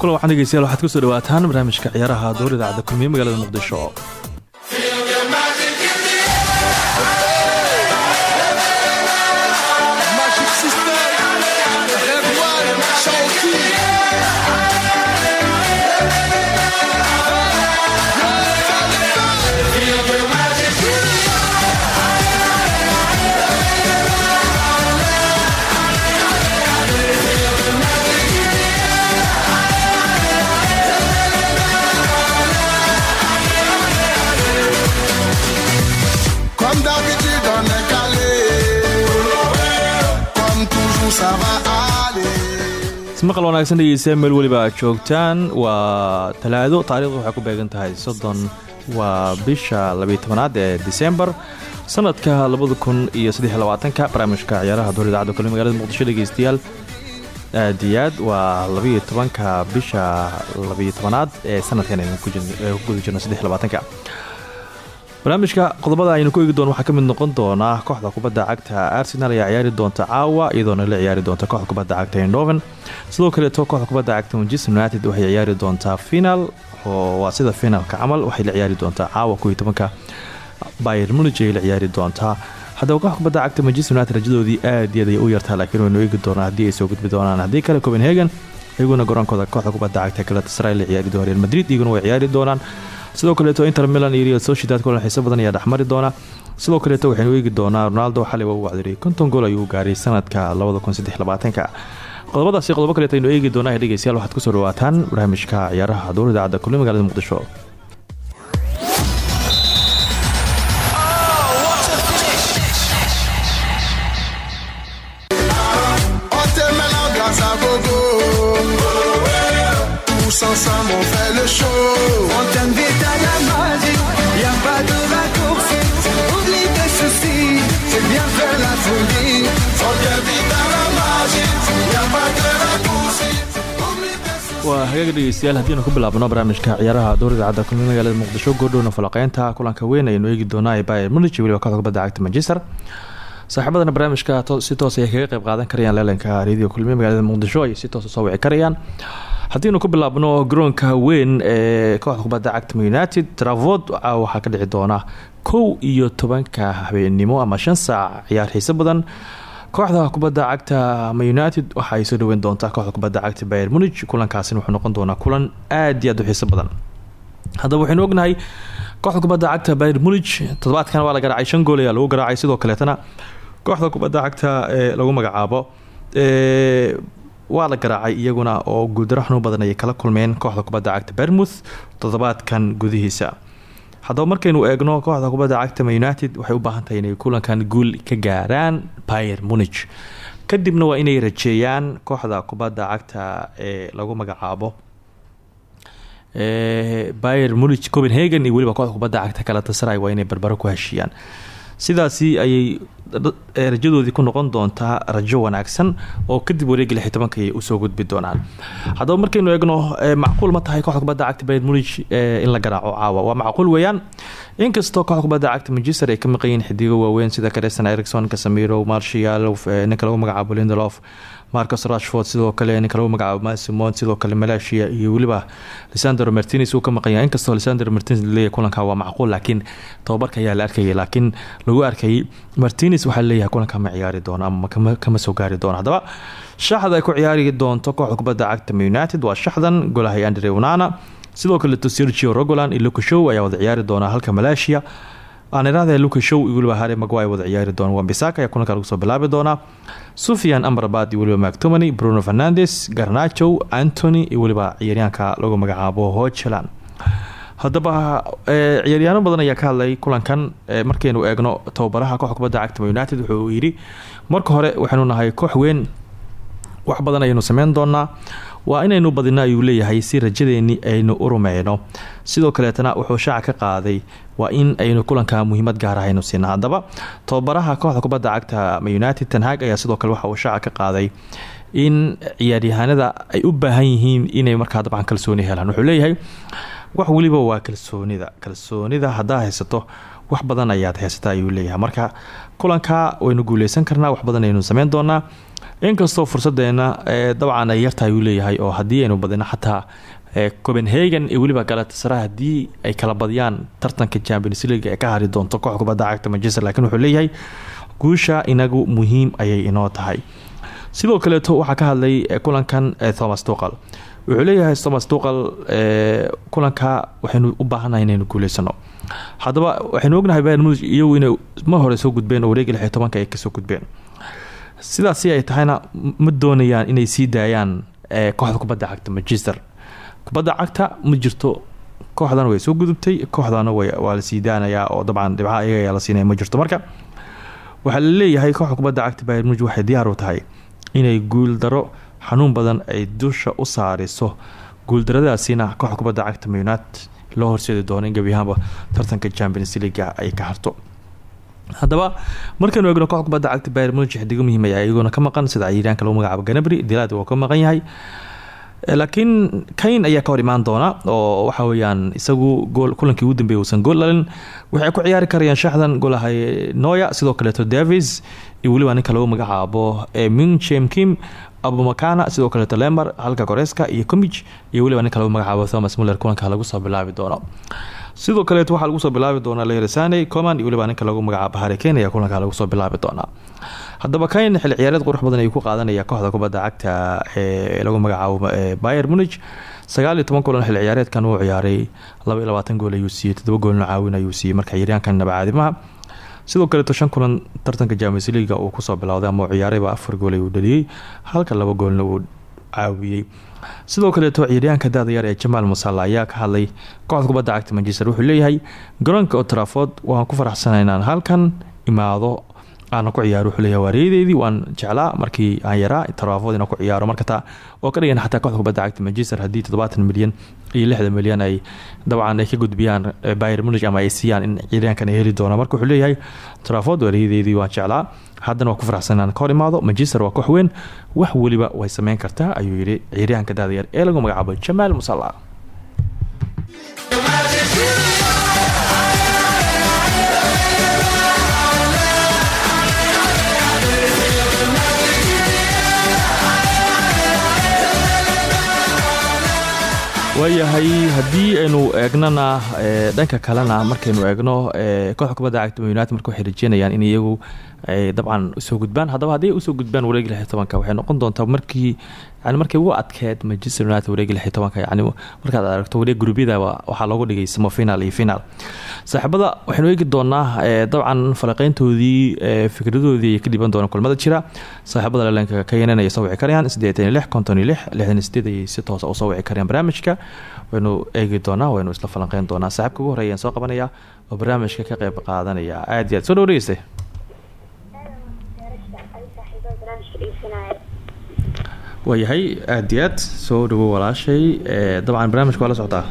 kulan waxaan dhegeystayaal waxaad ku soo dhawaataan barnaamijka ciyaaraha dowr idaacadda kulmiye magaalada muqdisho ismaqal wanaagsan dhegeystayaal meel weliba aad joogtaan. Waa talaado taarikhdu waxay ku beegan tahay soddon waa bisha labiyo tobanaad ee disembar sanadka labada kun iyo saddex iyo labaatanka. Barnaamijka ciyaaraha dowr idaacadda kulmiye magaalada muqdisho dhegeystayaal aad iyo aad waa labiyo tobanka bisha labiyo tobanaad ee sanadkan aynu ku guda jirno saddex iyo labaatanka barnaamijka qodobada aynu ku eegi doono waxaa ka mid noqon doona kooxda kubadda cagta arsenal ayaa ciyaari doonta caawa iyadoona la ciyaari doonta kooxda kubadda cagta endoven sidoo kaleeto kooxda kubadda cagta manchester united waxay ciyaari doontaa final oo waa sida finalka camal waxay la ciyaari doontaa caawa koiyo tobanka. Bayer munich ayay la ciyaari doontaa. Haddaba kooxda kubadda cagta manchester united rajadoodii aad iyo aad ay u yartaa laakiin waynu eegi doonaa haddii ay soo gudbi doonaan. Haddii kale copenhagen iyaguna garoonkooda kooxda kubadda cagta galatasaray la ciyaari real madrid iyaguna way ciyaari doonaan sidoo kaleeto inter milan iyo real sociedad kulan xiiso badan ayaa dhexmari doona. Sidoo kaleeto waxaynu eegi doonaa ronaldo xalay waa u wacdiray konton gool ayuu gaaray sanadka labadakunsadelabaatanka qodobadaasi qodobo kaleeto aynu eegi doonaa dhegeystayaal waxaad ku soo dhawaataan barnaamijka ciyaaraha dowr idaacadda kulli magaalada muqdisho hagaag dhegeystayaal haddiinu ku bilaabno barnaamijka ciyaaraha dowr idaacadda kulmi magaalada muqdisho goordhowna falaqeynta kulanka weyn aynu eegi doonaa ee bayer munich weliba kooxda cagta manchester. Saaxiibadana barnaamijka si toos ayay kaga qayb qaadan karayaan leelanka radio kulmiye magaalada muqdisho ay si toosa soo wici karayaan. Haddiinu ku bilaabno garoonka weyn ee kooxda kubadda cagta united travod waxaa ka dhici doona kow iyo tobanka habeenimo ama shan saac ciyaar xiiso badan kooxda kubadda cagta Man united waxa soo dhaweyn doontaa kooxda kubadda cagta bayer munich. Kulankaasina wuxuu noqon doonaa kulan aad iyo aad u xiiso badan. Haddaba waxaynu ognahay kooxda kubadda cagta bayer munich toddobaadkan waa la garaacay shan gool ayaa lagu garaacay sidoo kaleetana kooxda kubadda cagta ee lagu magacaabo ee waa la garaacay iyaguna oo guuldaro xanuun badan ayay kala kulmeen kooxda kubadda cagta bermouth toddobaadkan gudihiisa haddaba markaynu eegno kooxda kubadda cagta Man united waxay u baahan tahay inay kulankan guul ka gaaraan bayer munich. Kadibna waa inay rajeeyaan kooxda kubadda cagta ee lagu magacaabo ee bayer munich. Copenhagen iyo weliba kooxda kubadda cagta galatasaray waa inay barbaro ku heshiiyaan. Sidaasi ayay rajadoodii ku noqon doontaa rajo wanaagsan oo kadib wareegi lix iyo tobanka ayay u soo gudbi doonaan. Haddaba markaynu eegno ee, macquul ma tahay kooxda kubadda cagta bayer munich ee, in la garaaco caawa. Waa macquul weeyaan. Inkastoo kooxda kubadda cagta manchester ay ka maqan yihiin xidigo waaweyn sida creston ericson casamiro martial ee, ninka lagu magacaabo lindelof marcus rashford sidoo kale ninka lagu magacaabo masimon sidoo kale malaysia iyo weliba lisandro martinez uu ka maqan yahay inkastoo lisandro martinez la leeyahay kulanka waa macquul laakiin tababarka ayaa la arkayay laakiin lagu arkayay martinez waxaa la leeyahay kulanka ma ciyaari doono ama kama, soo gaari doono haddaba shaxda ay ku ciyaari doonto kooxda kubadda cagta united waa shaxdan golahay andre unana sidoo kaleeto sergio rogolan iyo lucashow ayaa wada ciyaari doona halka malaysia aan iraahda lucas show iyo weliba harry maguire wada ciyaari doona wambisaka ayaa kulanka lagu soo bilaabi doonaa. Sufian amrabad iyo weliba mactomany bruno fernandes garnacho antony iyo weliba ciyaaryaanka lagu magacaabo hocheland haddaba ciyaaryaano badan ayaa ka hadlay kulankan markaynu eegno tababaraha kooxda cagta united wuxuu yidhi marka hore waxaynu nahay koox weyn. Wax badan ayaynu sameyn doonaa waa inaynu badino ayuu leeyahay si rajadeennii aynu u rumeyno sidoo kaleetana wuxuu shaaca ka qaaday waa in aynu kulanka muhiimad gaar ahaynu siina haddaba tababaraha kooxda kubadda cagta united tanhag ayaa sidoo kale waxa uu shaaca ka qaaday in ciyaaryahaanada ay u baahan yihiin inay markaa dabcan kalsooni helaan. Wuxuu leeyahay wax weliba waa kalsoonida. Kalsoonida haddaa haysato wax badan ayaad haysata ayuu leeyahay. Marka kulanka waynu guuleysan karnaa wax badan aynu sameyn doonaa inkastoo fursadeena dabcan ay yartahay uu leeyahay oo haddii aynu badino xataa copenhagen iyo weliba galatasara haddii ay kala badiyaan tartanka champions league ee ka hari doonto koox cagta manchester laakiin wuxuu leeyahay guusha inagu muhiim ayay inoo tahay. Sidoo kaleeto waxaa ka hadlay kulankan thomas tuqal wuxuu leeyahay thomas tuqal kulanka waxaynu u baahannahay inaynu guuleysano. Haddaba waxaynu ognahay bayern munich iyagu inay ma hore soo gudbeen oo wareegi lixi tobanka ay gudbeen sidaasi ay tahayna ma doonayaan inay sii daayaan kooxda kubadda cagta manchester. Kubadda cagta ma jirto kooxdana way soo gudubtay kooxdana waa la sii daanayaa oo dabcan dhibcaha iyaga la siinaya ma jirto. Marka waxaa la leeyahay kooxda kubadda cagta bayern munich waxay diyaar u tahay inay guuldaro xanuun badan ay dusha u saariso. Guuldaradaasina kooxda kubadda cagta munited loo horseedi doono in ahaanba tartanka champions leaga ay ka harto haddaba markaynu eegno kooxda kubadda cagta bayern munich xidigo muhiim ayaa iyaguna ka sida cayiraanka lagu magacaabo ganabri dilaad waa ka maqan yahay. Laakiin kayn ayaa ka hor doona oo waxa weyaan isagu gool kulankii ugu dambeeyay uusan gool dhalin waxay ku ciyaari karayaan shaxdan goolahay noya sidoo kaleeto davis iyo weliba ninka lagu magacaabo minchem kim abumakana sidoo kaleeto lember halka koreska iyo comig iyo weliba ninka lagu magacaabo thomas muller kulanka lagu soo bilaabi doono sidoo kaleeto waxaa lagu soo bilaabi doonaa lersane coman iyo ninka lagu magacaabo harikane ayaa kulanka lagu soo bilaabi doonaa. Haddaba kayn xil ciyaareed qurux badan ayuu ku qaadanaya kooxda kubadda cagta ee lagu magacaabo bayer munich. Sagaal kulan xil ciyaareedkan uu ciyaaray. Laba iyo labaatan gool ayuu siiyey todoba goolna caawin ayuu siiyey. Marka ciyaaryaankan nabacaadimaha sidoo kaleeto shan kulan tartanka james leaga uu ku soo bilowday ama uu ciyaarayba afar gool ayuu dhaliyey. Halka laba goolna uu caawiyey. Sidoo kaleeto ciyaaryaanka daadayar ee jamaal musalla ayaa ka hadlay kooxda kubadda cagta manchester. Wuxuu leeyahay garoonka otraford waan ku faraxsana inaan halkan imaado aana ku ciyaaro. Wuxuu leeyahay waan jeclaa markii aan yaraa traford inaan ku ciyaaro. Marka taa oo ka dhigan xataa kooxda kubadda cagta manchester haddii toddobaatan milyan iyo lixdan milyan ay dabcan ay ka gudbiyaan bayer munich ama ay siiyaan in ciyaaryaankan ay heli doonaan marka wuxuu leeyahay traford waaryadeydii waan jeclaa haddana waa ku faraxsan inaan ka hor imaado manchester waa koox weyn. Wax weliba way sameyn kartaa ayuu yidhi ciyaaryahanka daadayar ee lagu magacaabo jamaal musalla waayahay haddii aynu eegnana dhanka kalena markaynu eegno kooxda kubadda cagta united marka waxay in iyagu ay dabcan u soo gudbaan. Haddaba haddii u soo gudbaan wareegi lix tobanka waxay noqon doontaa markii yani markay ugu adkeed manchester united wareegi lix tobanka yani markaad aragto wareeg gruubyada waxaa loogu dhigay simofinal iyo final. Saaxiibada waxaynu eegi doonaa dabcan falaqeyntoodii fikradoodii ka dhiban doonaan kulmada jira. Saaxiibada leelanka ka yenan ay soo wici karayaan iyo lix konton iyo lix lixdan iyo ayay si toosa u soo wici barnaamijka waynu eegi doonaa waynu isla falanqeyn doonaa. Saaxiibka ugu horeeyaan soo qabanaya oo barnaamijka ka qeyb qaadanaya. Aad iyo aad soo dhow dhegeyste waayahay aada iyo aad soo dhawo walaashay. Dabcan barnaamijka waa la socotaa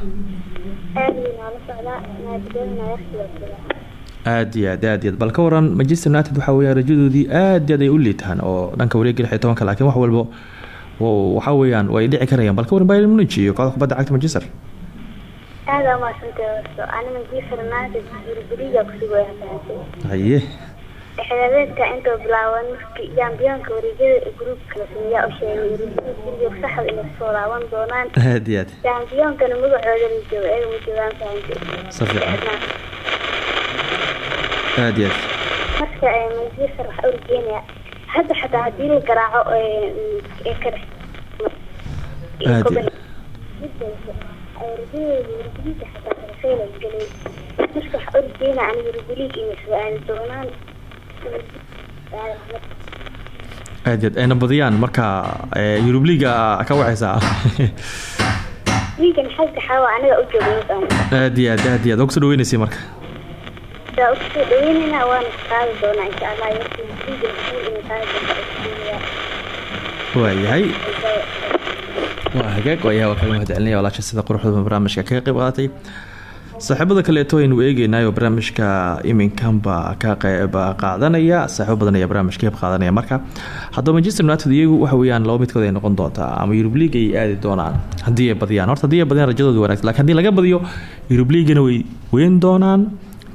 aad iyo aad aad iyo aad bal ka waran manchester united waxaa weya rajadoodii aad aad ay u liitaan oo dhanka wareegi lix iyo tobanka laakiin wax walba waxaa weeyaan way dhici karayaan bal ka waran bayern munich iyo kooxda kubadda cagta manchester aada umaadsantahay horto ani manchester united guriguriga kusugaya fahamtay haye. Xilaadeedka intoo bilaaban markii jambiyoonka wareegyada gruubka sameeyaa u sheegay guriga saxda inay soo laaban doonaan. Aad iyo aad jambiyoonkana magacooda la joogo eega ma joogaan fahamtay si fiican. Aad iyo aad marka manchester waxaa urjeynaya hadda xataa haddii la garaaco aad iyo rajadooda xataa kalafeyla gelay marka waxaa urjeynaya aniga ruguliig inay soo aadi doonaan aad iyo aad ayna badiyaan marka yurub liga ka joogna aad iyo aad aad iyo aad waa ku soo dhaweynaysay marka saa u soo dhaweynayna waana qaadi doonaa insha allah waayahay waa hagaag ayaa kaga mahad celinaya walaasha sida quruxda barnaamijka kaga qayb qaadatay saaxiibada kaleeto aynu eegeynayo barnaamijka iminkanba ka qeyb qaadanaya saaxiibo badan ayaa barnaamijka qeyb qaadanaya marka. Haddaba manchester united iyagu waxa weeyaan laba midkood ay noqon doontaa ama yurub league ay aadi doonaan haddii ay badiyaan horta haddii ay badiyaan rajadooda wanaagsan laakiin haddii laga badiyo yurub leaguena way weyn doonaan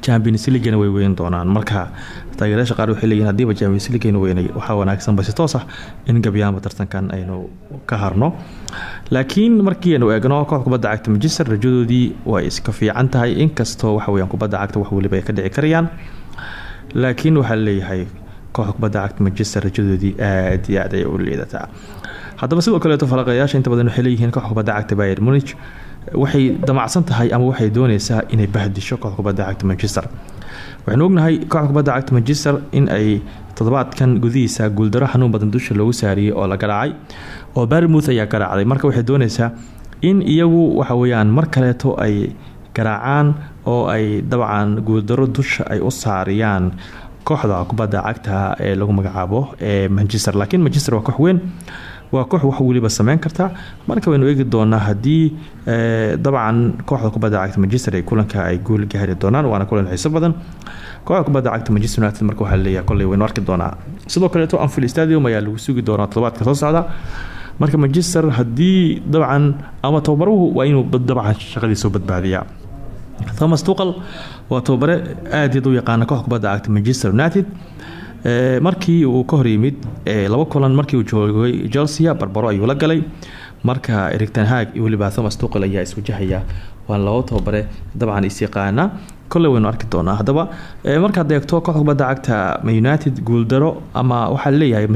champions leaguena way weyn doonaan. Marka taageerayaasha qaar waxay leeyihiin hadiiba champions leaguena weynay waxaa wanaagsan basi toos ah in gabyaanba tartankan aynu ka harno. Laakiin markii aynu eegno koox cagta manchester rajadoodii way iska fiican tahay. Inkastoo waxa weyaan kubadda cagta wax weliba ay ka dhici karayaan. Laakiin waxaa leeyahay kooxda cagta manchester rajadoodii aad iyo aad ay u liidataa haddaba sidoo kaleeto falaqayaasha inta badan waxay leeyihiin kubadda cagta bayer munich. Waxay damacsan tahay ama waxay dooneysaa inay bahdisho kubadda cagta manchester. Waxaynu ognahay kooxda cagta manchester in ay toddobaadkan gudihiisa guuldaro xanuun badan dusha loogu saariyey oo la garaacay oo barmouth ayaa garaacday. Marka waxay dooneysaa in iyagu waxa weyaan mar kaleeto ay garaacaan oo ay dabcan guuldaro dusha ay u saariyaan kooxda kubadda cagta ee lagu magacaabo ee manchester. Laakiin manchester waa koox weyn waa koox wax weliba sameyn karta. Marka waynu eegi doonaa haddii dabcan kooxda kubadda cagta manchester ay kulanka ay guul gaari doonaan waana kulan xiiso badan. Kooxda kubadda cagta manchester united marka waxaa leeyahay kolley waynu arki doonaa. Sidoo kaleeto anfield stadium ayaa lagu sugi doonaa toddobaadka soo socda. Marka manchester haddii dabcan ama tababaruhu waa inuu dabcan shaqadiisa badbaadiyaa. Thomas tuqal waa tababare aad yaad u yaqaana kooxda kubadda cagta manchester united markii uu ka hor yimid laba kulan markii uu joogay chelsea barbaro ayuu la galay. Marka erigtan haag iyo weliba thomas tuqal ayaa iswajahaya waana laba tababare dabcan isyaqaana kolley waynu arki doonaa haddaba. Markaad eegto kooxda kubadda cagta united guuldaro ama waxaa leeyahay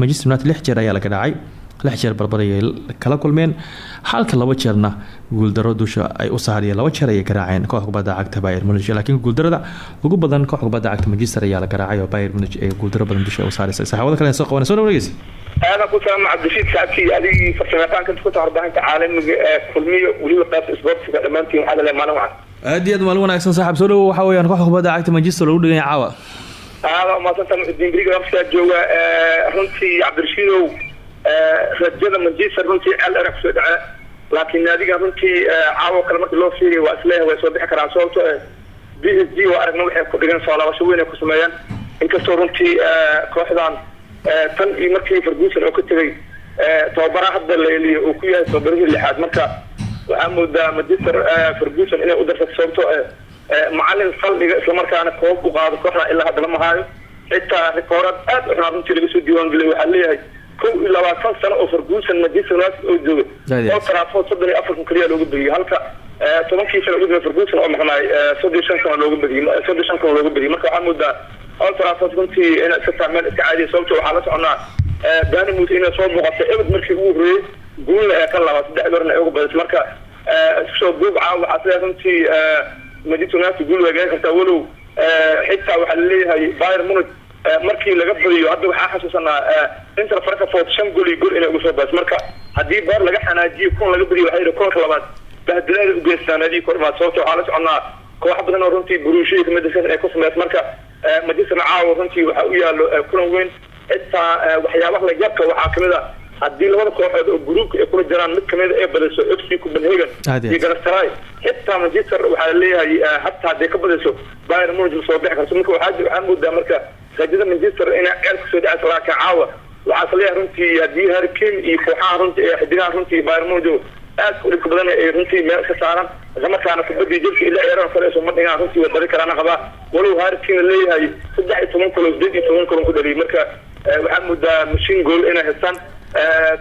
manchester united lix jeer ayaa laga dhacay lix jeer barbarayay kala kulmeen. Halka laba jeerna guuldaro dusha ay u saariyeen laba jeer ayay garaaceen. Kooxda kubadda cagta bayer munich laakiin guuldarada ugu badan kooxda kubadda cagta manchester ayaa la garaacay oo bayer munich ee guuldaro badan dusha u saaraysa saxaabada kale soo qabanay soo dhawaregeysa aadan ku salaama cabdishiid saabkii adigii farsamayaqaanka inta ku warbaahinta caalamiga ee kulmiyo weliba qaybta isboortiga dhammaantiin waxaa la leeyahay maalin wacan aad iyo aad maalin wanaagsan saaxib soo dhawo waxa weyaan kooxda kubadda cagta manchester lagu dhiganya caawa. Aada umaadsantaa muxudiin beriga wafsigaa jooga runtii cabdirashiidow rajada manchester runtii ceel dheer ku soo dhace laakiin naadiga runtii caawo kale markii loo fiiriya waa is leeyahay way soo bixi karaan. Sababto b s g waa aragna waxay ku dhigan soo laabasho weyn ay ku sameeyeen inkastoo runtii kooxdan tan iyo markii ferguson oo ka tegay tababaraha hadda la eliyo uu ku yahay tababarihii lixaad. Marka waxaa moodaa manchester ferguson inay u darsato. Sababto macalin saldhiga islamarkaana koob u qaado kooxda ilaa hadda lama haayo. Xitaa rikoorad aad u xunaa runtii laga soo diiwaangeliyay waxaa leeyahay kow iyo labaatan sano oo ferguson manchester united oo jooga. Oo trafood soddon iyo afar kun keliya looga badiyay halka tobankii sano ugu dambe ferguson oo maqnaay soddon shan sano looga badiyay soddon shan sano looga badiyay marka waxaa moodaa old trafood runtii inay iska tahay meel iska caadiya sababto waxaa la soconaa banimut inay soo muuqatay ebed markii ugu horreeyey guulna ee ka laba saddex goorna ay uga badisay marka soo buubca waxaa sidaa runtii manchester united guul way gaari kartaa walow. Xitaa waxaa la leeyahay bayer munich markii laga badiyo hadda waxaa xasuusanaa inter frankfort shan gol iyo gol inay uga soo badis marka haddii baar laga xanaajiyo kun laga badiyo waxaa yidhi koolka labaad bahdilaada ugeystaa naadiga kordhimaad sababto waxaa la soconaa koox badan oo runtii buruushiyada ka mid ah ay ku sameys marka manchester caawa runtii waxaa u yaalo kulan weyn. Xitaa waxyaabaha la yabka waxaa ka mid a haddii labada kooxood oo gruubka ay kula jiraan mid kamida ay badiso f c copenhagen iyo galataray xitaa manchester waxaa leeyahay hataa hadday ka badiso bayer munich soo bixi karto. Marka waxaa moodaa marka rajada manchester inay ceel ku soo dhacayso laakiin caawa. Waxaa leeyahay runtii haddii harry kane iyo kooxaha runtii ee xidigaha runtii bayer munich aad u dhibka badan ay runtii meel ka saaran. Islamarkaana kubadii jirka ila ciyaaraan kaleeso ma dhigaan runtii waa badi karaana qabaa. Walow harry kane leeyahay saddex iyo toban kulo sideed iyo toban kulan ku dhaliyay. Marka waxaa moodaa mashiin gool inay haystaan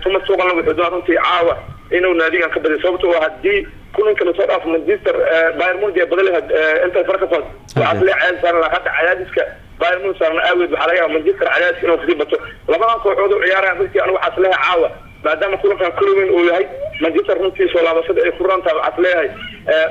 thomas tuqalna wuxuu doonaa runtii caawa inuu naadigan ka badiyo sababto waa haddii kulanka la soo dhaafo manchester bayer munich ee badal inter frankfurt. Waxaa lee ceel saaran hadda cadaadiska bayer munich saarna aaweed waxaa laga yaaba manchester cadaadiska inuu ka sii bato. Labadan kooxood oo ciyaarayaan runtii anigu waxaas leeyahay caawa. Maadaama kulankan kulowin uu yahay manchester runtii soo laabashada ay ku rantahay waxaas leeyahay.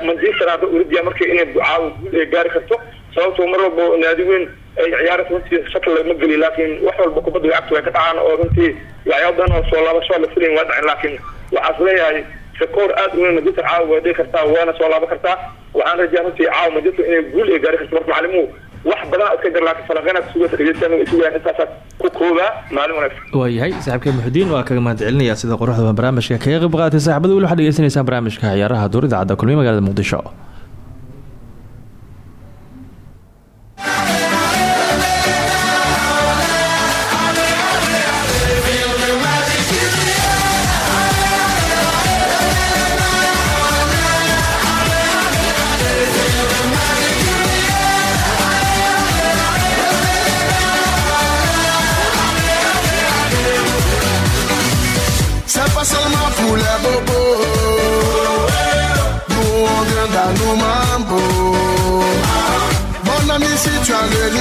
Manchester hadda uridiya markii inay caawa guul ay gaari karto. Sababtoo mar walba naadi weyn ay ciyaara runtii shakal lagama geliy laakiin wax walba kubadda lacagta way ka dhacaan oo runtii waxyaaba badan oo soo laabasho la filayn waa dhacin laakiin waxaas leeyahay rekoor aad weyn manchester caawa way dhigi kartaa waana soo laaban kartaa waxaan rajaa runtii caawa manchester inay guul ay gaari karto. Marka macalimuhu wax badan iska jir laakiin falaqeynaa kusuga dhegeysan isugaan intaasaa ku koobaa maalin wanaagsan waayahay saaxiibka muxudiin waa kaga mahad celinaya sida quruxda badan barnaamijka kaga qayb qaatay saaxiibada weli waxaad dhegeysanaysaan barnaamijka ciyaaraha duur idaacadda kulmiye magaalada muqdisho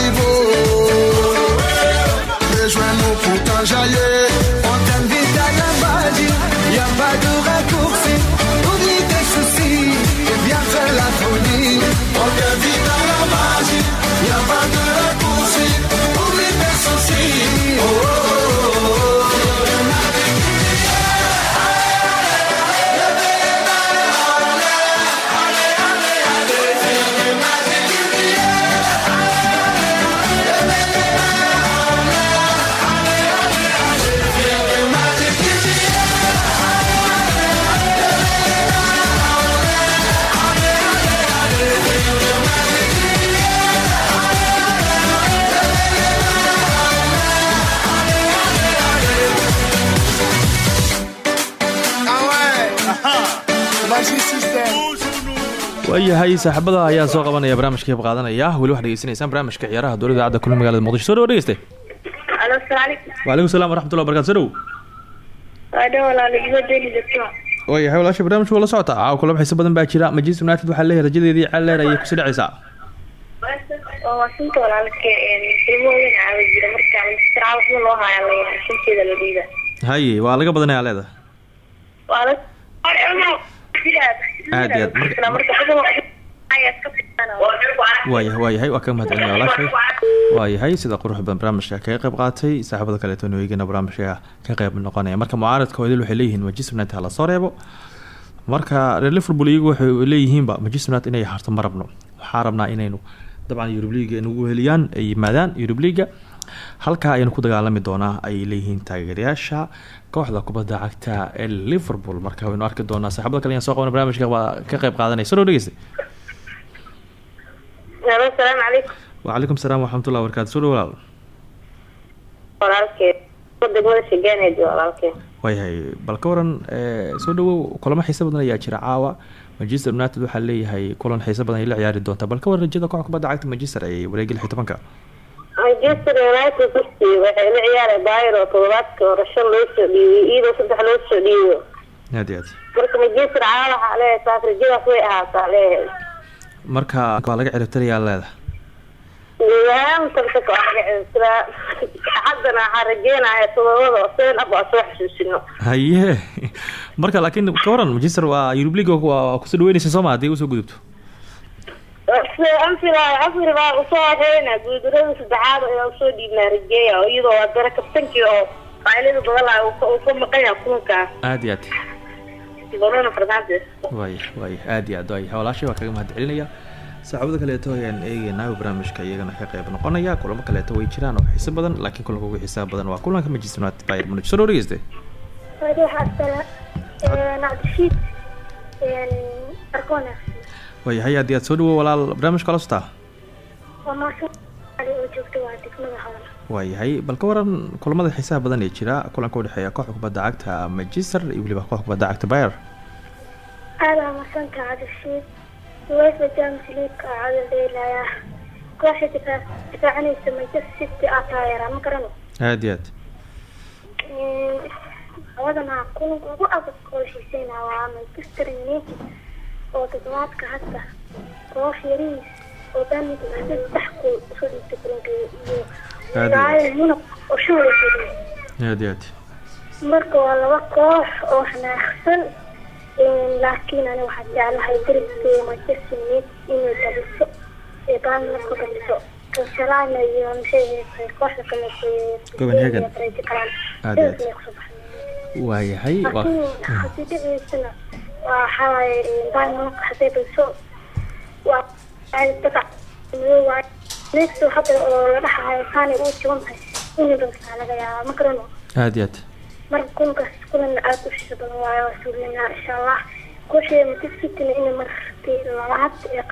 tu waayahay saaxiibada ayaa soo qabanaya barnaamijka qayb qaadanaya. Weli waxaad dhegeysanaysaan barnaamijka ciyaaraha duur idaacadda kulmiye magaalada muqdisho. Soo dhawo dhegeyste. Alo asalaamu calaykum waalaikum salaam waraxmatullahi wabarakatu soo dhawo waa dhow walaal igoo deeli dadka waayahay walaasha barnaamijka waa la socotaa caawa kulamo xiiso badan baa jira. Manchester united waxaa leeyahay rajadeedii caleer ayay ku sii dhacaysaa. Haye waa laga badanaya leeda Aad aad. Waayahay waayahay waa kaga mahad celinaya walaashay waayahay sida quruxda badan barnaamijka kaga qayb qaatay saaxiibada kaleeto weygana barnaamijka ka qayb noqonaya marka mucaaradka hoodil waxay leeyihiin manchester united hala soo reebo marka reer liverpool iyagu waxay leeyihiinba manchester united inay harto ma rabno waxaa rabnaa inaynu dabcan eurub leaga inagu heliyaan ay yimaadaan eurub leaga halkaa ayaynu ku dagaalami doonaa ay leeyihiin taageerayaasha kooxda kubadda cagta ee liverpool. Marka waynu arki doonaa saaxiibada kale ayaan soo qabana barnaamijka waa ka qayb qaadanaya soo dhow dhegeysta asalaamu calaykum. Wacalaikum salaam waraxmatullahi wabarakatu soo walaalkee waayahay bal ka waran ee, soo dhawow kulamo xiiso badan ayaa jira. Caawa manchester united waxaa leeyahay kulan xiiso badan ay la ciyaari doontaa. Bal ka waran rajada kooxda kubadda cagta manchester ay wareegi lix iyo tobanka manchester united kursi waxay la ciyaaray bayr oo todobaadkii hore shan loo soo dhiibay iyadoo saddex loo soo dhiibo. Aad aad marka manchester caawa waxaa leeyahay saas rajadaas way ahaataa leeyahay marka waa laga ciribtirayaa leedahay tartanka waa laga ciribtiraa haddana waxaan rajeynaya todobada seen ab waa soo xasuusino haye. Marka laakiin ka waran manchester waa eurub league waa ku soo dhaweynaysa sooma haddii u soo gudubto anfila afri baa u soo horeynaa guuldarada saddexaad ayaa u soo dhiibnaa rajeeya oo iyadoo waa dara kabtankii oo faa'ilada badan laha uu ka- maqan kulankaas aad iyo aad. Waaya waaya aad iyo aad waaya walaashay waa kaga mahad celinaya. Saaxiibada kaleeto ayaan eegeynaa barnaamijka iyagana ka qayb noqonaya. Kulamo kaleeto way jiraan oo xiiso badan laakiin kulanka ugu xiisaha badan waa kulanka united bayern munich soo dhow dhegeyste. Waduh, Abdallah. Nacdishiid. Arkoona. Waayahay haddii aad soo dhawo walaal barnaamijka la sotaa waayahay bal ka waran kulamada xiisaha badan ee jira kulanka udhexeeya kooxda kubadda cagta manchester iyo weliba kooxda kubadda cagta bayer Aada maasanta Cabdishiid. UEFA Champions League aa cadal dheelaya. Kooxda difaac difaacanaysa Manchester City aa taageera ma garano. aad iyo aad Hawadana kulanka ugu adag oo xiiseynaa waa Manchester United oo toddobaadka hadda koox yariis oo Burnley saddex gool u soo dhiibtay kulankeeda iyo. Bayern Munich oo shan u soo dhiibtay. aad aad marka waa laba koox oo xanaaqsan laakiin ani waxaan jeclahay dariskii manchester united inay badiso ee baalna ku badiso kansalana iyo maxay kooxda kale Copenhagen. Aad aad. waayahay waa laakiin waxaa ma garano aada iyo aad marka kulankaas kulan aada u xiiso badan waayo waa suulinaa insha allah kushee matiskitina ina marti labaad ee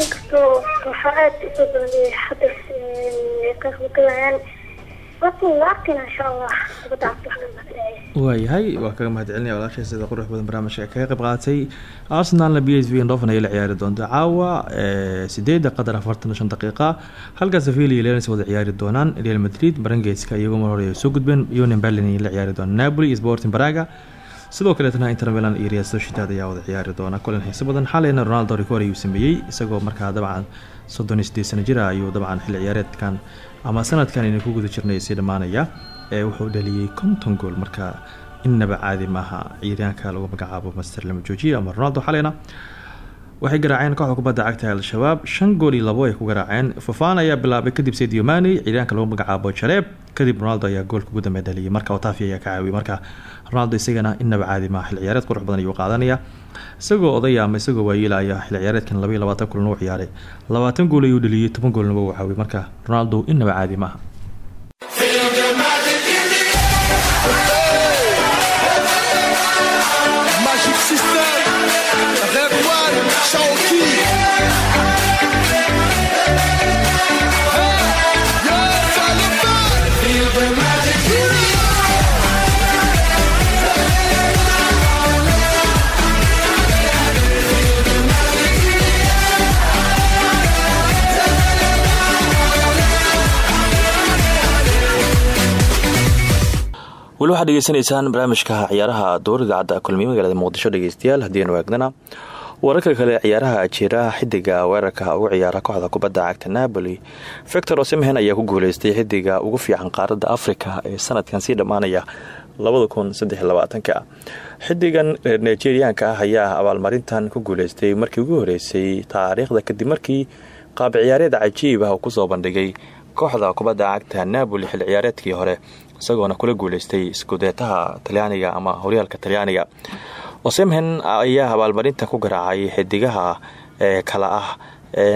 inkastoo waxa aada u soo badan hadda ay waayahay waa kaga mahad celinaya walaashay sida qurux badan barnaamijka kaga qayb qaadatay arsenalna b s v ndofan ayay la ciyaari doonta caawa sideeda qadar afartan shan daqiiqa. Halka sevilla lens wada ciyaari doonaan. Real madrid barangeska iyagoo mar hore soo gudbeen. Union berlin ay la ciyaari doonaan. Napoli iyo sporting braga sidoo kaleetana inter milan iyo real sociedad ayaa wada ciyaari doona. Kulan xiiso badan xalayna ronaldo record ayuu sameeyey isagoo markaa dabcan soddon iyo jira ayuu dabcan xilli ciyaareedkan ama sanadkan ayna ku guda jirnay sii dhammaanaya ee wuxuu dhaliyey konton gool marka innaba caadi maaha. Ciyaaryaanka lagu magacaabo master lama joojiye ama ronaldo xaleyna waxay garaaceen kooxda kubadda cagta al-shabaab shan gool iyo labo ay ku garaaceen. Fafaan ayaa bilaabay kadib sadio mani ciyaaryaanka lagu magacaabo jareeb kadib ronaldo ayaa goolka ugu dambe dhaliyay. Marka ayaa ka caawiyay marka ronaldo isagana innaba caadi maaha xil ciyaareed qurux badan ayuu qaadanaya. Isagoo odaya ama isagoo waayeela ayaa xil ciyaareedkan labaiyo labaatan kulan u ciyaaray labaatan gool ayuu dhaliyay toban goolna waa u caawiyay marka ronaldo innaba caadi maaha waxaad dhegeysanaysaan barnaamijka ciyaaraha dowr idaacadda kulmiye magaalada muqdisho dhegeystayaal. Haddiinu eegnana wararka kale ciyaaraha jira xidiga weerarka ugu ciyaara kooxda kubadda cagta napoli victor osimhen ayaa ku guuleystay xidiga ugu fiican qaaradda afrika ee sanadkan sii dhammaanaya xidigan reer nigerianka ah ayaa abaalmarintan ku guuleystay markii ugu horeysay taariikhda kadib markii qaab ciyaareed cajiib ah uu ku soo bandhigay kooxda kubadda cagta napoli xil ciyaareedkii hore isagoona kula guuleystay iskudeetaha talyaaniga ama horyaalka talyaaniga. Osemhen ayaa abaalmarinta ku garaacay xidigaha ee kala ah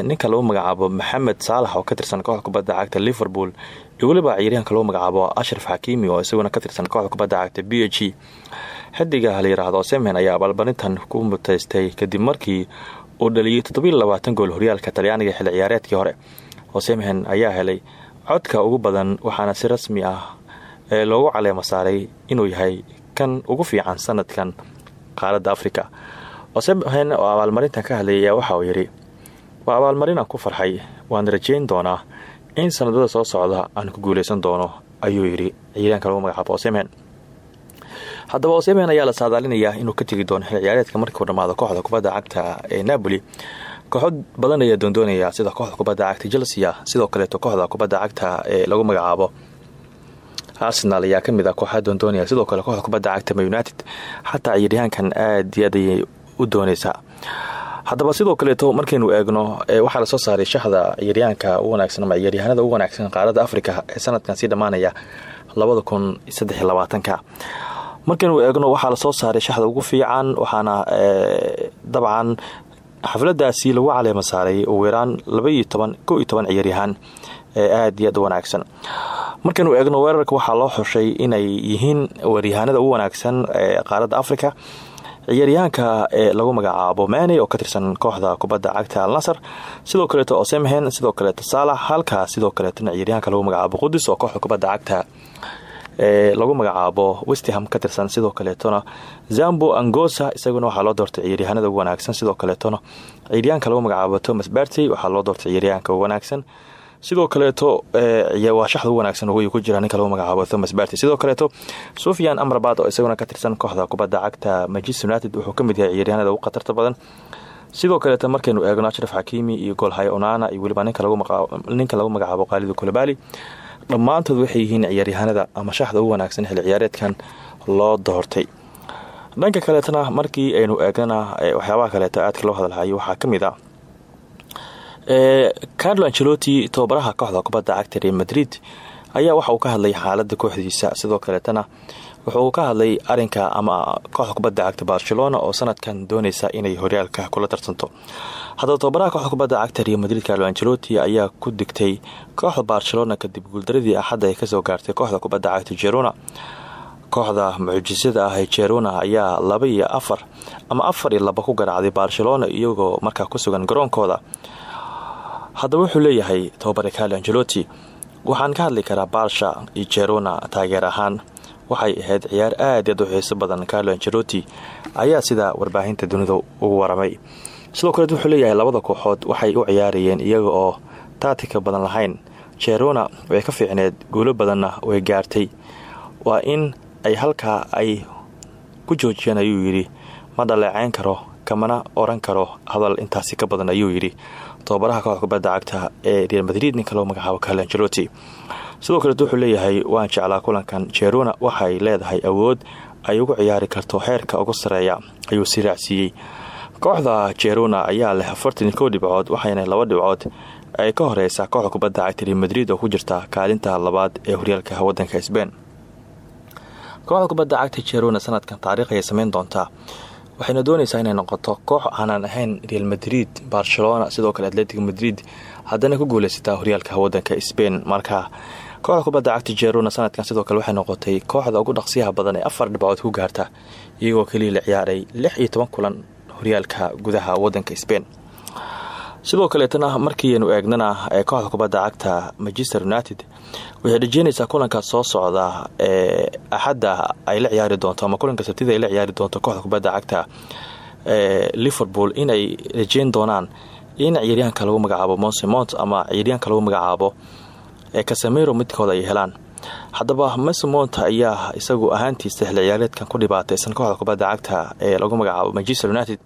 ninka lagu magacaabo maxamed saalax oo ka tirsan kooxda kubadda cagta liverpool iyo weliba ciyaaryahanka lagu magacaabo ashraf xakiimi oo isaguna ka tirsan kooxda kubadda cagta b h e. Xidiga la yiraahdo osemhen ayaa abaalmarintan ku mutaystay kadib markii uu dhaliyay toddobiiy labaatan gool horyaalka talyaaniga xilli ciyaareedkii hore. Osemhen ayaa helay codka ugu badan waxaana si rasmi ah ee loogu caleemo saaray inuu yahay kan ugu fiican sanadkan qaaradda afrika. Osemhen oo abaalmarintan ka hadlayay ayaa waxa uu yidhi waa abaalmarin aan ku farxay waan rajayn doonaa in sanadada soo socda aan ku guuleysan doono ayuu yidhi ciidaanka lagu magacaabo osemhen haddaba osemhen ayaa la saadaalinayaa inuu ka tegi doono xil ciyaareedka markii uu dhammaado kooxda kubadda cagta ee napoli. Kooxo badan ayaa doondoonaya sida kooxda kubadda cagta chelsea sidoo kaleeto kooxda kubadda cagta ee lagu magacaabo arsenal ayaa ka mid ah kooxaa doondoonaya sidoo kale kooxda kubadda cagta united xataa ciyaaryahaankan aad iyo aad ayay u dooneysaa haddaba sidoo kaleeto markaynu eegno waxaa la soo saaray shaxda ciyaaryahanka u wanaagsan ama ciyaaryahanada ugu wanaagsan qaaradda afrika ee sanadkan sii dhammaanaya labada kun saddex labaatanka. Markaynu eegno waxaa la soo saaray shaxda ugu fiican waxaana dabcan xafladaasi lagu caleema saaray ugu yaraan labaiyo toban ko toban ciyaaryahaan ee aada iyo aad wanaagsan. Markaynu eegno weerarka waxaa loo xushay inay yihiin weeryahaanada ugu wanaagsan ee qaaradda africa ciyaaryahaanka ee lagu magacaabo mane oo ka tirsan kooxda kubadda cagta al nasar sidoo kaleeto osemhen sidoo kaleeto saalax halka sidoo kaleetona ciyaaryahanka lagu magacaabo qudus oo kooxda kubadda cagta ee lagu magacaabo westham ka tirsan sidoo kaleetona zambo angosa isaguna waxaa loo doortay ciyaaryahanada ugu wanaagsan sidoo kaleetona. Ciyaaryahanka lagu magacaabo thomas barty waxaa loo doortay ciyaaryahanka wanaagsan sidoo kaleeto waa shaxda ugu wanaagsan way ku jira ninka lagu magacaabo thomas barty. Sidoo kaleeto sufian amrabad oo isaguna ka tirsan kooxda kubadda cagta manchester united wuxuu ka mid yahay ciyaaryahanada ugu khatarta badan. Sidoo kaleeto markaynu eegno ashraf xakiimi iyo golhayo onana iyo weliba ninka lagu magacaabo qaalidu kulabali dhammaantood waxay yihiin ciyaaryahanada ama shaxda ugu wanaagsan xilli ciyaareedkan loo doortay. Dhanka kaleetana markii aynu eegnana waxyaabaha kaleeto aadka loo hadalhayo waxaa ka mid a carlo ancelotti tababaraha kooxda kubadda cagta real madrid ayaa waxa uu ka hadlay xaalada kooxdiisa. Sidoo kaleetana wuxuu ka hadlay arinka ama kooxda kubadda cagta barcelona oo sanadkan dooneysa inay horyaalka kula tartanto. Haddaba tababaraha kooxda kubadda cagta real madrid carlo angelotti ayaa ku digtay kooxda barcelona kadib guuldaradii axadda ay ka soo gaartay kooxda kubadda cagta jerona kooxda mucjisada ah ee jerona ayaa laba iyo afar ama afar iyo laba ku garaacday barcelona iyagoo markaa ku sugan garoonkooda haddaba wuxuu leeyahay tababare carlo angelotti. Waxaan ka hadli karaa barsha iyo jerona taageer ahaan. Waxay ahayd ciyaar aad aad u xiiso badan. Carlo angelotti ayaa sida warbaahinta dunida ugu waramay. Sidoo kaleed wuxuu leeyahay labada kooxood waxay u ciyaarayeen iyaga oo taatika badan lahayn. Jerona way ka fiicneed guulo badanna way gaartay. Waa in ay halkaa ay ku joojiyeen ayuu yidhi ma dhaleecayn karo kamana oran karo hadal intaasi ka badan ayuu yidhi tababaraha kooxda kubadda cagta ee real madrid ninka loo magacaabo carlo angelotti sidoo kaleet wuxuu leeyahay waan jeclaa kulankan jerona waxay leedahay awood ay ugu ciyaari karto heerka ugu sareeya ayuu si raacsiiyey. Kooxda jerona ayaa leh afartan kow dhibcood waxayna laba dhibcood ay ka horeysaa kooxda kubadda cagta real madrid oo ku jirta kaalinta labaad ee horyaalka wadanka sbain kooxda kubadda cagta jerona sanadkan taariikh ayay sameyn doontaa waxayna dooneysaa inay noqoto koox aanan ahayn real madrid barcelona sidoo kale atletico madrid. Haddana ku guuleysataa horyaalka wadanka sbain marka kooxda kubadda cagta jerona sanadkan sidoo kale waxay noqotay kooxda ugu dhaqsiyaha badan ee afar dhibcood ku gaarta iyagoo keliya la ciyaaray lix iyo toban kulan horyaalka gudaha wadanka sbain sidoo kaleetana markiianu eegnana ee kooxda kubadda cagta manchester united waxay dhajeynaysaa kulanka soo socda ee axadda ay la ciyaari doonto ama kulanka sabtida ay la ciyaari doonto kooxda kubadda cagta ee liverpool inay rajeyn doonaan in ciyaaryahanka lagu magacaabo monsemont ama ciyaaryahanka lagu magacaabo ee casamero midkooda ay helaan. Haddaba monsemont ayaa isagu ahaantiisa xilli ciyaareedkan ku dhibaataysan kooxda kubadda cagta ee lagu magacaabo manchester united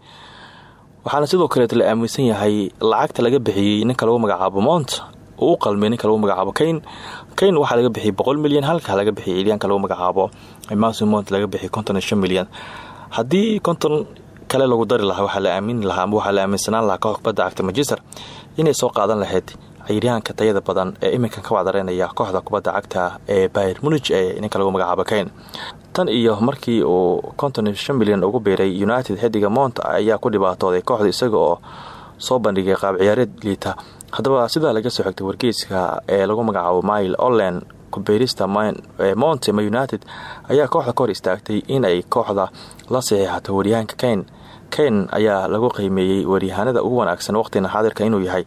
waxaana sidoo kaleet la aaminsan yahay lacagta laga bixiyey ninka lagu magacaabo mont uu u qalmay ninka lagu magacaabo kayn kayn waxaa laga bixiyay boqol milyan halka laga bixiyay ciyaanka lagu magacaabo mason mont laga bixiyay konton shan milyan. Haddii konton kale lagu dari lahaa waxaa la aamini lahaa ama la aaminsanaan lahaa kooxda kubadda manchester. Inay soo qaadan lahayd ciyaaryahanka tayada badan ee iminkan ka wacdareynaya kooxda kubadda cagta ee bayr munij ee ninka lagu magacaabo kayn tan iyo markii uu konton shan milyan ugu biiray united xidiga mont ayaa ku dhibaatooday kooxda isaga oo soo bandhigay qaab ciyaareed liita. Haddaba sidaa laga soo xigtay wargeyska ee lagu magacaabo mile olen kubeerista mont ma united ayaa kooxda ka hor istaagtay inay kooxda la saxiixato waryahanka kayn kayn ayaa lagu qiimeeyey waryahanada ugu wanaagsan waqtina xaadirka inuu yahay.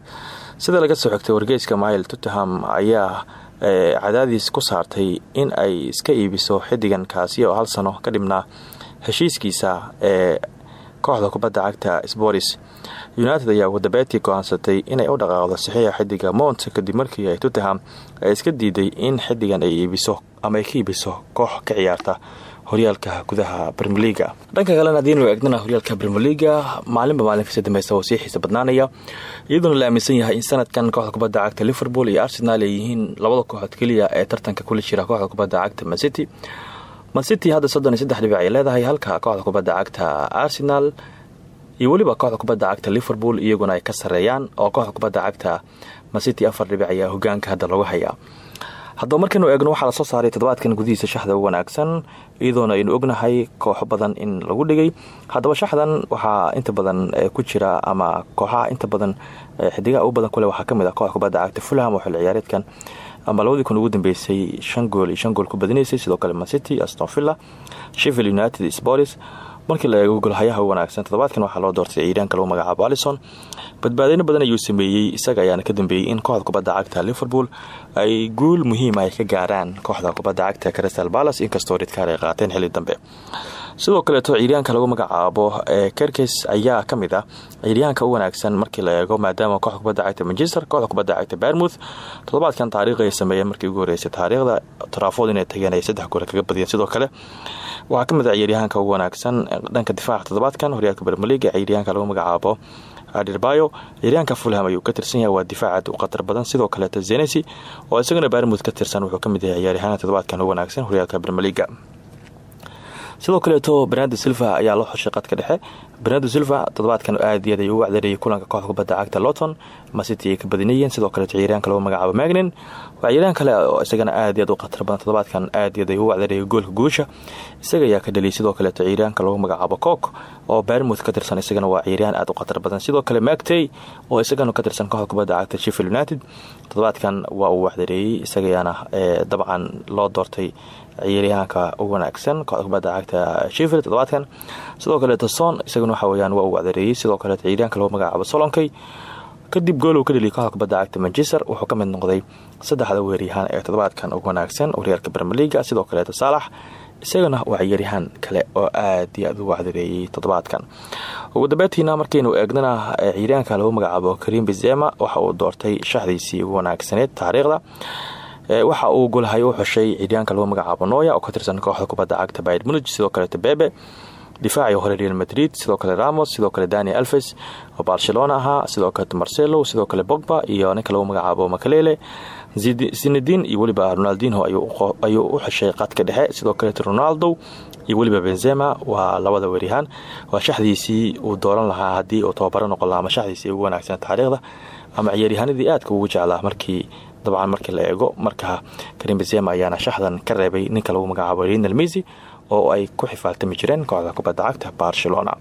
Sida laga soo xigtay wargeyska mile tottenham ayaa cadaadiis ku saartay in ay iska iibiso xidigan kaasi oo hal sano ka dhibnaa heshiiskiisa ee kooxda kubadda cagta sporis united ayaa wadabeetii go'aansatay inay u dhaqaaqdo saxiixa xidiga mont kadib markii ay tottenham ay iska diiday in xidigan ay iibiso ama ay ka iibiso koox ka ciyaarta horyaalka gudaha brmeliga dhanka kalena hadiinu eegnana horyaalka brmeliga maalinba maalinkiisa dambeysa oo sii xiisa badnaanaya iyadoona la aaminsan yahay in sanadkan kooxda kubadda cagta liverpool iyo arsenal ay yihiin labada kooxood keliya ee tartanka kula jira kooxda kubadda cagta mancity mancity hadda soddon iyo saddex dhibic ay leedahay halka kooxda kubadda cagta arsenal iyo weliba kooxda kubadda cagta liverpool iyaguna ay ka sareeyaan oo kooxda kubadda cagta mancity afar dhibic ayaa hogaanka hadda lagu hayaa haddaba markaynu eegno waxaa la soo saaray toddobaadkan gudihiisa shaxda ugu wanaagsan iyadoona aynu ognahay kooxo badan in lagu dhigay. Haddaba shaxdan waxaa inta badan ku jira ama kooxaha inta badan xidigaha ugu badan kuleh waxaa ka mid ah kooxda kubadda cagta fulham oo xilli ciyaareedkan ama labadii kun ugu dambeysay shan gool iyo shan gool ku badinaysay. Sidoo kale mancity aston villa sheffield united sports markii la eego golhayaha wanaagsan toddobaadkan waxaa loo doortay ciiraanka lagu magacaabo alison badbaadeyno badan ayuu sameeyey isaga ayaana ka dambeeyey in kooxda kubadda cagta liverpool ay guul muhiima ay ka gaaraan kooxda kubadda cagta crystal balas inkastoo ridkaar ay qaateen xilli dambe sidoo kaleeto ciiryaanka lagu magacaabo ee kerkes ayaa ka mid ah ciiryaanka u wanaagsan markii la eego maadaama kooxda kubadda cagta manchester kooxda kubadda cagta bermouth toddobaadkan taariikh ay sameeyeen markii ugu horeysay taariikhda trafood inay tageen saddex gool kaga badiyeen. Sidoo kale waxaa ka mid ah ugu wanaagsan dhanka difaaca toddobaadkan horyaalka bermeliga ciyaaryahanka lagu magacaabo adirbayo ciyaaryahanka fulham ayuu ka tirsan yahay waa difaacaad u khatar badan. Sidoo kaleeta zenesi oo isagana bermouth ka tirsan wuxuu ka mid yahay ciyaaryahanka toddobaadkan ugu wanaagsan horyaalka bermeliga sidoo kaleeto bernardo silva ayaa loo xushay qadka dhexe. Bernardo silva toddobaadkan aad iyo aad ay ugu wacdareeyay kulanka kooxda kubadda cagta loton masity ay ka badinayeen sidoo kaleeto ciyaaryaanka lagu magacaabo magnin. Waa ciyaaryahan kale oo isagana aad iyo aad u khatar badan toddobaadkan aad iyo aad ay ugu wacdareeyay goolka guusha. Isaga ayaa ka dhaliyay sidoo kaleeto ciyaaryaanka lagu magacaabo cook oo bermouth ka tirsan isagana waa ciyaaryahan aad u khatar badan. Sidoo kale mactey oo isagana ka tirsan kooxda kubadda cagta sheffield united toddobaadkan waa uu wacdareeyey isagayaana dabcan loo doortay ciyaaryahaanka ugu wanaagsan kooxda kubadda cagta sheffield toddobaadkan. Sidoo kaleeto son isagana waxa weyaan waa uu wacdareeyey sidoo kaleeto ciyaaryahanka lagu magacaabo solonkey kadib gool uu ka dheliyay kooxda kubadda cagta manchester wuxuu ka mid noqday saddexda weeryahaan ee toddobaadkan ugu wanaagsan horyaalka bermeliga sidoo kaleeto saalax isagana waa ciyaaryahaan kale oo aad iyo aad u wacdareeyay toddobaadkan. Ugu dambeyntiina markaynu eegnana ciyaaryahanka lagu magacaabo karim bizema waxa uu doortay shaxdiisii ugu wanaagsaneed taariikhda waxa uu golhay u xushay ciyaaryahanka lagu magacaabo noya oo ka tirsan kooxda kubadda cagta bayr munig sidoo kaleeto bebe difaacii hore real madrid sidoo kale ramos sidoo kale dani alves oo barcelona ahaa sidoo kale marcelo sidoo kale bogba iyo ninka lagu magacaabo makalele zinedin iyo weliba ronaldinho ayuu u xeshay qadka dhexe sidoo kaleet ronaldo iyo weliba benzema waa labada weeryahaan waa shaxdiisii uu dooran lahaa haddii uu tababaro noqon lahaa ama shaxdiisii ugu wanaagsan taariikhda ama ciyaaryahaanadii aadka ugu jeclaa markii dabcan markii la eego marka karim benzema ayaana shaxdan ka reebay ninka lagu magacaabo lionel messi oo ay ku xifaaltami jireen kooxda kubadda cagta barcelona.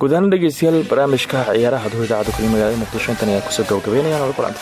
Guud ahaan dhegeystayaal barnaamijka ciyaaraha duhu idaacadda kulmi magaalada muqdisho intan ayaa ku soo gabagabeynayaan. Wala kulanta